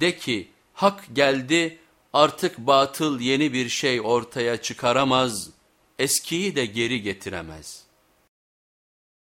De ki hak geldi artık batıl yeni bir şey ortaya çıkaramaz, eskiyi de geri getiremez.''